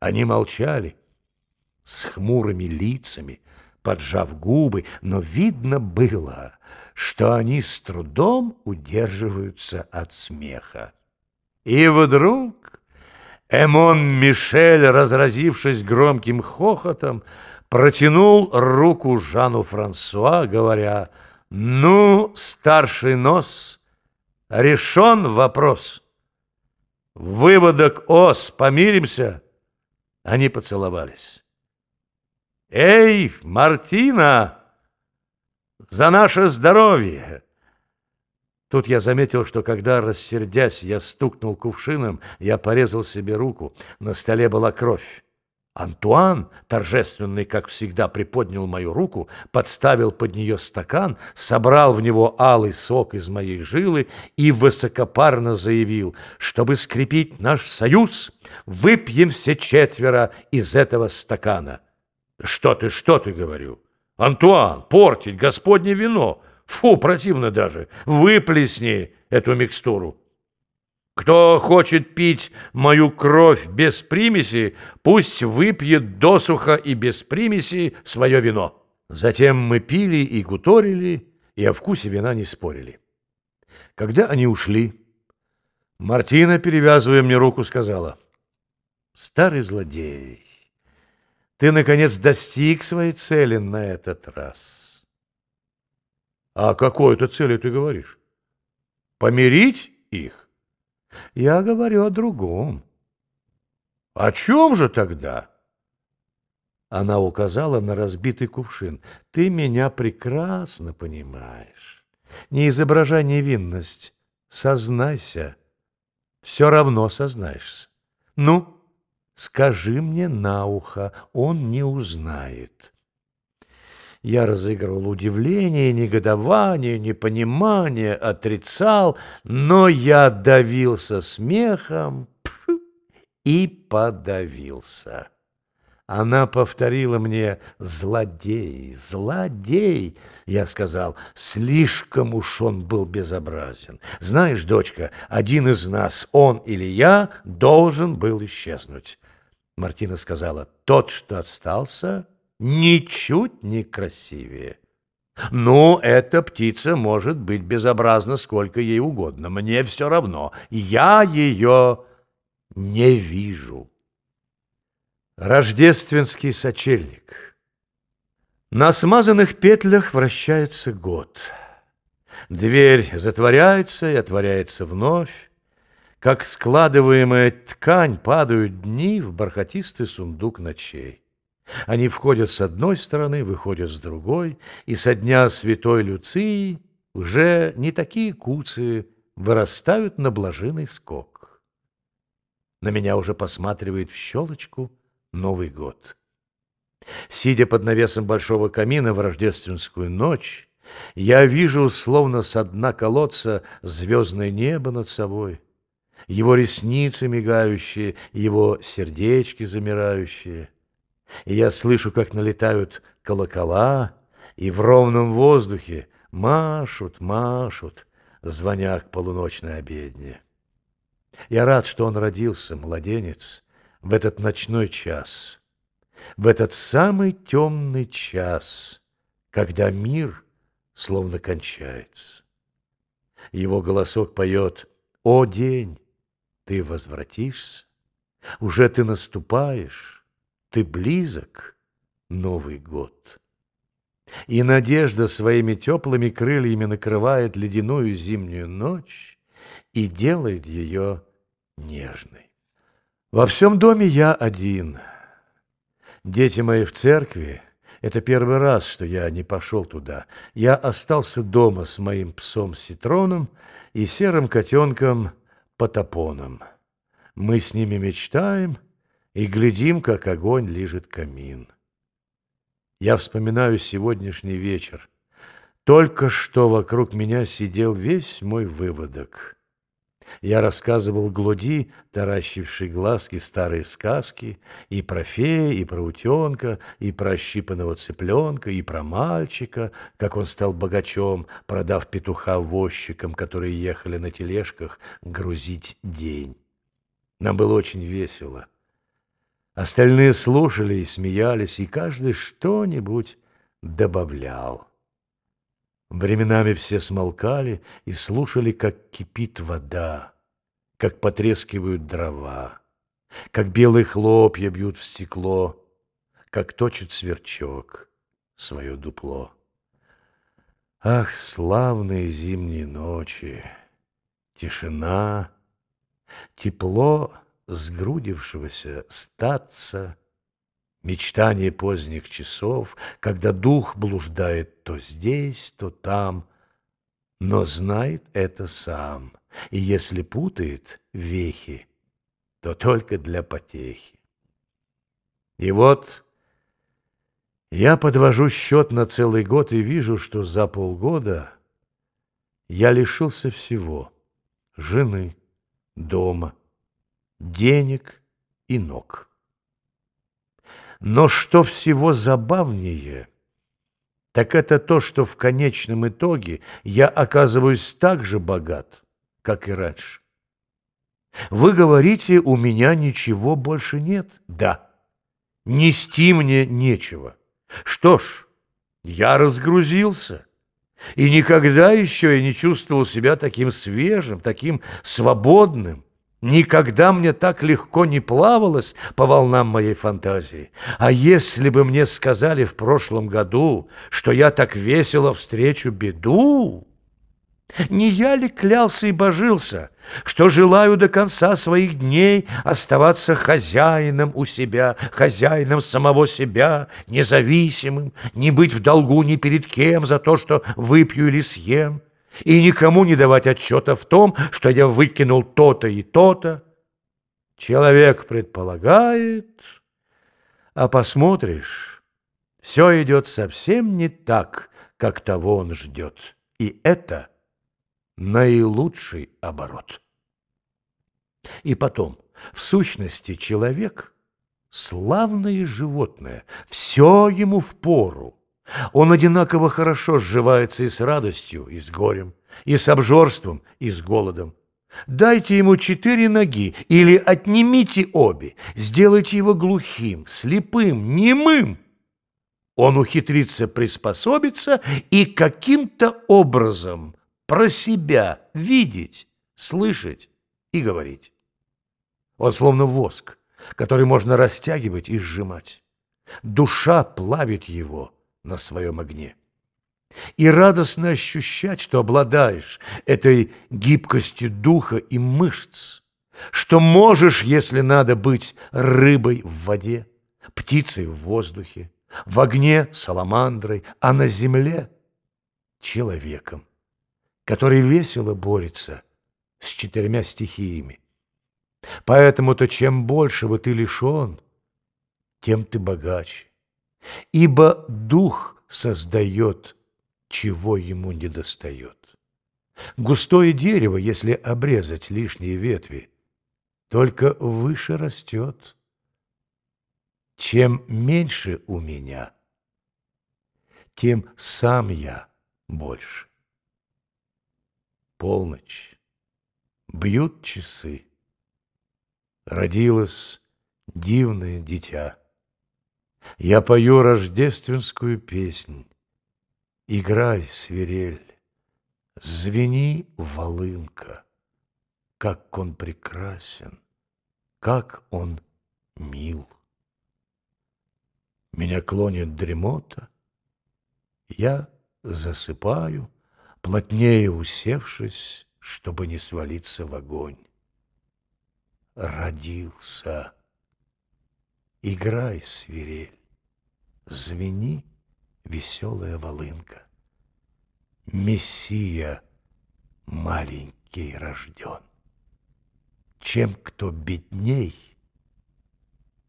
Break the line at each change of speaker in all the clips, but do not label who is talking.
Они молчали с хмурыми лицами, поджав губы, но видно было, что они с трудом удерживаются от смеха. И вдруг Эмон Мишель, разразившись громким хохотом, протянул руку Жану Франсуа, говоря, «Ну, старший нос, решен вопрос. Выводок ос, помиримся?» Они поцеловались. «Эй, Мартина, за наше здоровье!» Тут я заметил, что когда, рассердясь, я стукнул кувшином, я порезал себе руку. На столе была кровь. Антуан, торжественный, как всегда, приподнял мою руку, подставил под нее стакан, собрал в него алый сок из моей жилы и высокопарно заявил, чтобы скрепить наш союз, выпьем все четверо из этого стакана. «Что ты, что ты, говорю? Антуан, портить господне вино! Фу, противно даже! Выплесни эту микстуру!» Кто хочет пить мою кровь без примеси, пусть выпьет досуха и без примеси свое вино. Затем мы пили и гуторили, и о вкусе вина не спорили. Когда они ушли, Мартина, перевязывая мне руку, сказала, «Старый злодей, ты, наконец, достиг своей цели на этот раз». «А какой это цели ты говоришь? Помирить их?» Я говорю о другом. О чем же тогда? Она указала на разбитый кувшин. Ты меня прекрасно понимаешь. Не изображай невинность. Сознайся. Все равно сознаешься. Ну, скажи мне на ухо, он не узнает. Я разыгрывал удивление, негодование, непонимание, отрицал, но я давился смехом и подавился. Она повторила мне «Злодей, злодей!» Я сказал «Слишком уж он был безобразен. Знаешь, дочка, один из нас, он или я, должен был исчезнуть». Мартина сказала «Тот, что остался, ничуть не красивее. Ну, эта птица может быть безобразна сколько ей угодно. Мне все равно. Я ее не вижу. Рождественский сочельник. На смазанных петлях вращается год. Дверь затворяется и отворяется вновь. Как складываемая ткань падают дни в бархатистый сундук ночей. Они входят с одной стороны, выходят с другой, и со дня святой Люции уже не такие куцы вырастают на блаженный скок. На меня уже посматривает в щелочку Новый год. Сидя под навесом большого камина в рождественскую ночь, я вижу, словно со дна колодца, звездное небо над собой, его ресницы мигающие, его сердечки замирающие — и я слышу, как налетают колокола, и в ровном воздухе машут, машут, звоня к полуночной обедне. Я рад, что он родился, младенец, в этот ночной час, в этот самый темный час, когда мир словно кончается. Его голосок поет «О день, ты возвратишься, уже ты наступаешь, ты близок, Новый год. И надежда своими теплыми крыльями накрывает ледяную зимнюю ночь и делает ее нежной. Во всем доме я один. Дети мои в церкви. Это первый раз, что я не пошел туда. Я остался дома с моим псом Ситроном и серым котенком Потапоном. Мы с ними мечтаем — и глядим, как огонь лижет камин. Я вспоминаю сегодняшний вечер. Только что вокруг меня сидел весь мой выводок. Я рассказывал Глоди, таращивший глазки старые сказки, и про фея, и про утенка, и про ощипанного цыпленка, и про мальчика, как он стал богачом, продав петуха возчикам, которые ехали на тележках грузить день. Нам было очень весело. Остальные слушали и смеялись, и каждый что-нибудь добавлял. Временами все смолкали и слушали, как кипит вода, как потрескивают дрова, как белые хлопья бьют в стекло, как точит сверчок свое дупло. Ах, славные зимние ночи, тишина, тепло сгрудившегося статься, мечтание поздних часов, когда дух блуждает то здесь, то там, но знает это сам, и если путает вехи, то только для потехи. И вот я подвожу счет на целый год и вижу, что за полгода я лишился всего — жены, дома, денег и ног. Но что всего забавнее, так это то, что в конечном итоге я оказываюсь так же богат, как и раньше. Вы говорите, у меня ничего больше нет? Да. Нести мне нечего. Что ж, я разгрузился. И никогда еще я не чувствовал себя таким свежим, таким свободным. Никогда мне так легко не плавалось по волнам моей фантазии. А если бы мне сказали в прошлом году, что я так весело встречу беду... Не я ли клялся и божился, что желаю до конца своих дней оставаться хозяином у себя, хозяином самого себя, независимым, не быть в долгу ни перед кем за то, что выпью или съем, и никому не давать отчета в том, что я выкинул то-то и то-то. Человек предполагает, а посмотришь, все идет совсем не так, как того он ждет. И это – наилучший оборот. И потом, в сущности, человек – славное животное, все ему в пору. Он одинаково хорошо сживается и с радостью, и с горем, и с обжорством, и с голодом. Дайте ему четыре ноги или отнимите обе, сделайте его глухим, слепым, немым. Он ухитрится приспособиться и каким-то образом про себя видеть, слышать и говорить. Он словно воск, который можно растягивать и сжимать. Душа плавит его на своем огне. И радостно ощущать, что обладаешь этой гибкостью духа и мышц, что можешь, если надо, быть рыбой в воде, птицей в воздухе, в огне саламандрой, а на земле человеком который весело борется с четырьмя стихиями. Поэтому-то чем большего ты лишен, тем ты богаче. Ибо дух создает, чего ему не достает. Густое дерево, если обрезать лишние ветви, только выше растет. Чем меньше у меня, тем сам я больше. Полночь. Бьют часы. Родилось дивное дитя. Я пою рождественскую песнь. Играй, свирель, звени, волынка. Как он прекрасен, как он мил. Меня клонит дремота, я засыпаю, плотнее усевшись, чтобы не свалиться в огонь. Родился. Играй, свирель, звени, веселая волынка. Мессия маленький рожден. Чем кто бедней,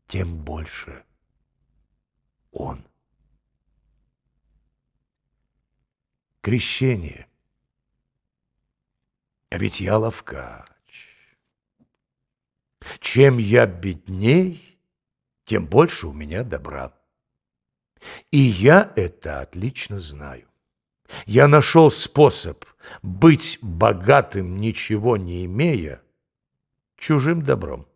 тем больше он. Крещение. А ведь я ловкач. Чем я бедней, тем больше у меня добра. И я это отлично знаю. Я нашел способ быть богатым, ничего не имея, чужим добром.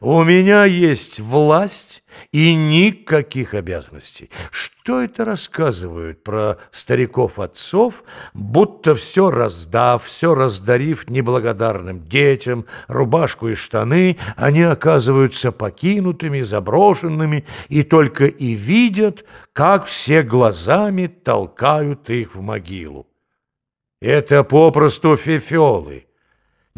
У меня есть власть и никаких обязанностей. Что это рассказывают про стариков-отцов, будто все раздав, все раздарив неблагодарным детям, рубашку и штаны, они оказываются покинутыми, заброшенными и только и видят, как все глазами толкают их в могилу. Это попросту фефелы.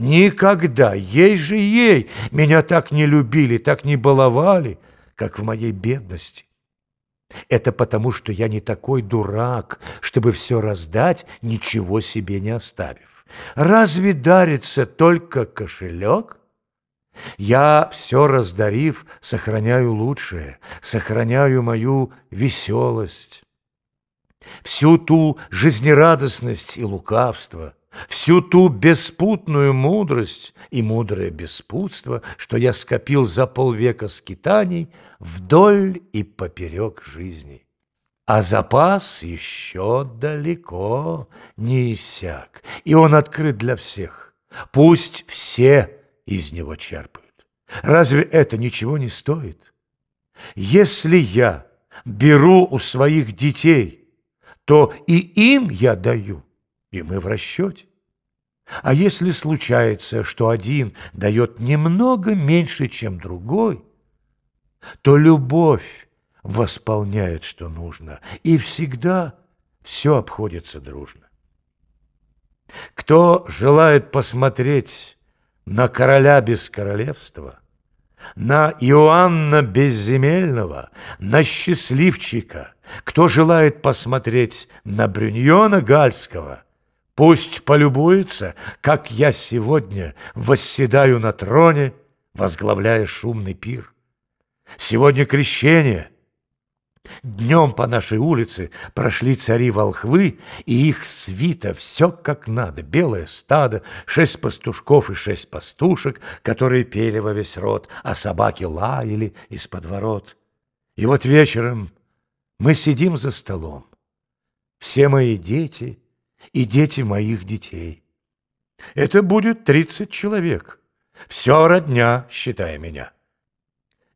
Никогда, ей же ей, меня так не любили, так не баловали, как в моей бедности. Это потому, что я не такой дурак, чтобы все раздать, ничего себе не оставив. Разве дарится только кошелек? Я, все раздарив, сохраняю лучшее, сохраняю мою веселость, всю ту жизнерадостность и лукавство – всю ту беспутную мудрость и мудрое беспутство, что я скопил за полвека скитаний вдоль и поперек жизни. А запас еще далеко не иссяк, и он открыт для всех. Пусть все из него черпают. Разве это ничего не стоит? Если я беру у своих детей, то и им я даю – и мы в расчете. А если случается, что один дает немного меньше, чем другой, то любовь восполняет, что нужно, и всегда все обходится дружно. Кто желает посмотреть на короля без королевства, на Иоанна Безземельного, на счастливчика, кто желает посмотреть на Брюньона Гальского – Пусть полюбуется, как я сегодня восседаю на троне, возглавляя шумный пир. Сегодня крещение. Днем по нашей улице прошли цари-волхвы, и их свита все как надо. Белое стадо, шесть пастушков и шесть пастушек, которые пели во весь рот, а собаки лаяли из-под ворот. И вот вечером мы сидим за столом. Все мои дети — и дети моих детей. Это будет тридцать человек. Все родня, считая меня.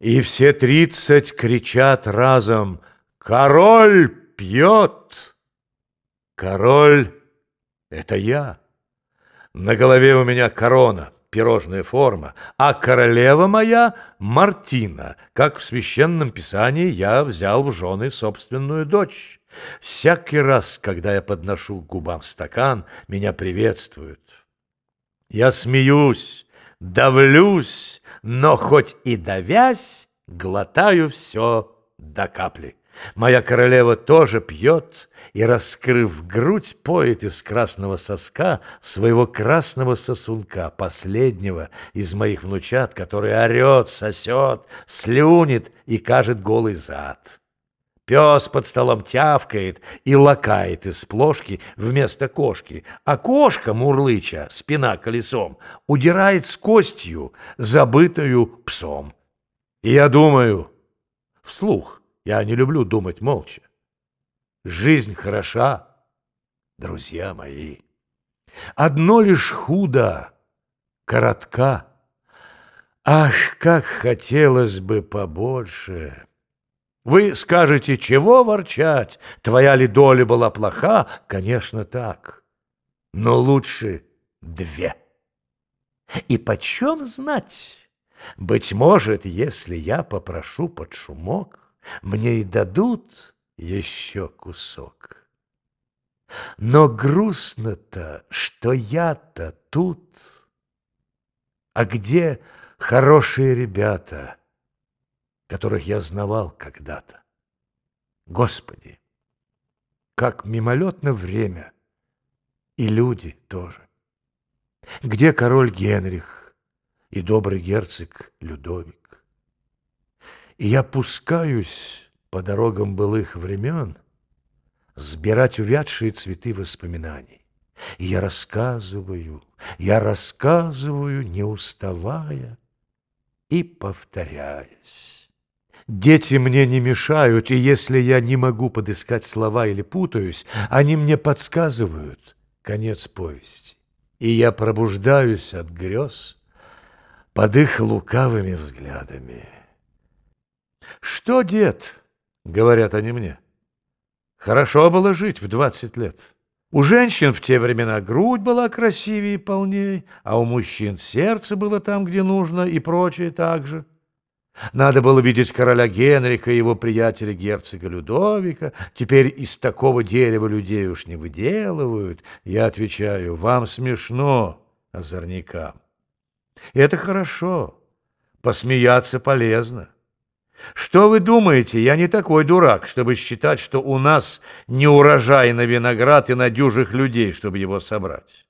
И все тридцать кричат разом «Король пьет!» Король — это я. На голове у меня корона, пирожная форма, а королева моя — Мартина, как в священном писании я взял в жены собственную дочь. Всякий раз, когда я подношу к губам стакан, меня приветствуют. Я смеюсь, давлюсь, но хоть и давясь, глотаю все до капли. Моя королева тоже пьет и, раскрыв грудь, поет из красного соска своего красного сосунка, последнего из моих внучат, который орет, сосет, слюнит и кажет голый зад. Пес под столом тявкает и лакает из плошки вместо кошки, а кошка, мурлыча, спина колесом, удирает с костью, забытою псом. И я думаю, вслух, я не люблю думать молча. Жизнь хороша, друзья мои. Одно лишь худо, коротка. Ах, как хотелось бы побольше! Вы скажете, чего ворчать? Твоя ли доля была плоха? Конечно, так. Но лучше две. И почем знать? Быть может, если я попрошу под шумок, мне и дадут еще кусок. Но грустно-то, что я-то тут. А где хорошие ребята — которых я знавал когда-то. Господи, как мимолетно время, и люди тоже. Где король Генрих и добрый герцог Людовик? И я пускаюсь по дорогам былых времен сбирать увядшие цветы воспоминаний. И я рассказываю, я рассказываю, не уставая и повторяясь. Дети мне не мешают, и если я не могу подыскать слова или путаюсь, они мне подсказывают конец повести. И я пробуждаюсь от грез, под их лукавыми взглядами. «Что, дед?» — говорят они мне. «Хорошо было жить в двадцать лет. У женщин в те времена грудь была красивее и полней, а у мужчин сердце было там, где нужно, и прочее также». Надо было видеть короля Генрика и его приятеля герцога Людовика. Теперь из такого дерева людей уж не выделывают. Я отвечаю, вам смешно, озорникам. Это хорошо. Посмеяться полезно. Что вы думаете, я не такой дурак, чтобы считать, что у нас не урожай на виноград и на дюжих людей, чтобы его собрать.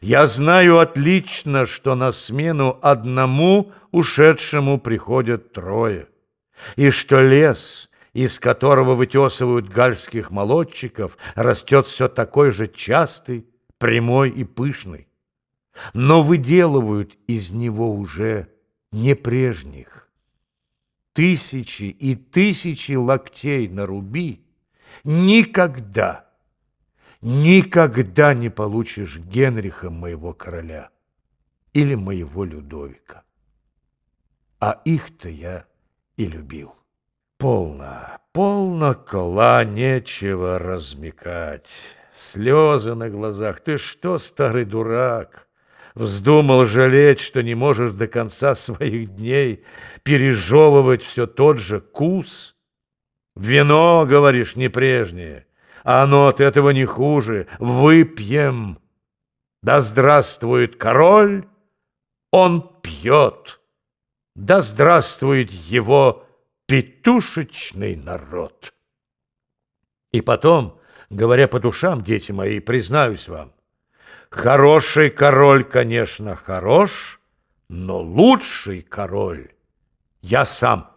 Я знаю отлично, что на смену одному ушедшему приходят трое, и что лес, из которого вытесывают гальских молодчиков, растет все такой же частый, прямой и пышный. Но выделывают из него уже не прежних. Тысячи и тысячи локтей наруби никогда никогда не получишь Генриха, моего короля, или моего Людовика. А их-то я и любил. Полно, полно кола, нечего размекать. Слезы на глазах. Ты что, старый дурак? Вздумал жалеть, что не можешь до конца своих дней пережевывать все тот же кус? Вино, говоришь, не прежнее — а оно от этого не хуже. Выпьем. Да здравствует король, он пьет. Да здравствует его петушечный народ. И потом, говоря по душам, дети мои, признаюсь вам, хороший король, конечно, хорош, но лучший король я сам.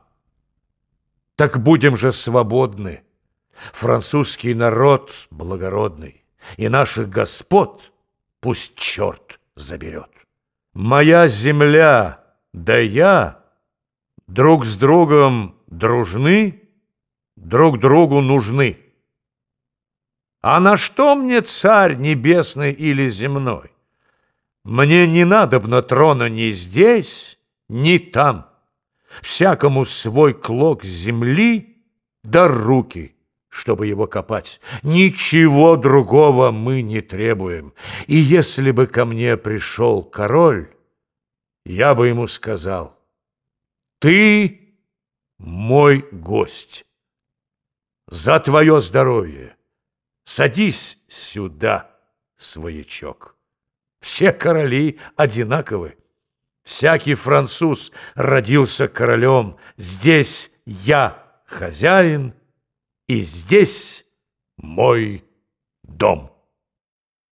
Так будем же свободны. Французский народ благородный, и наших господ пусть черт заберет. Моя земля, да я друг с другом дружны, друг другу нужны. А на что мне царь небесный или земной? Мне не надобно трона ни здесь, ни там. Всякому свой клок земли да руки чтобы его копать. Ничего другого мы не требуем. И если бы ко мне пришел король, я бы ему сказал, ты мой гость. За твое здоровье. Садись сюда, своячок. Все короли одинаковы. Всякий француз родился королем. Здесь я хозяин, и здесь мой дом.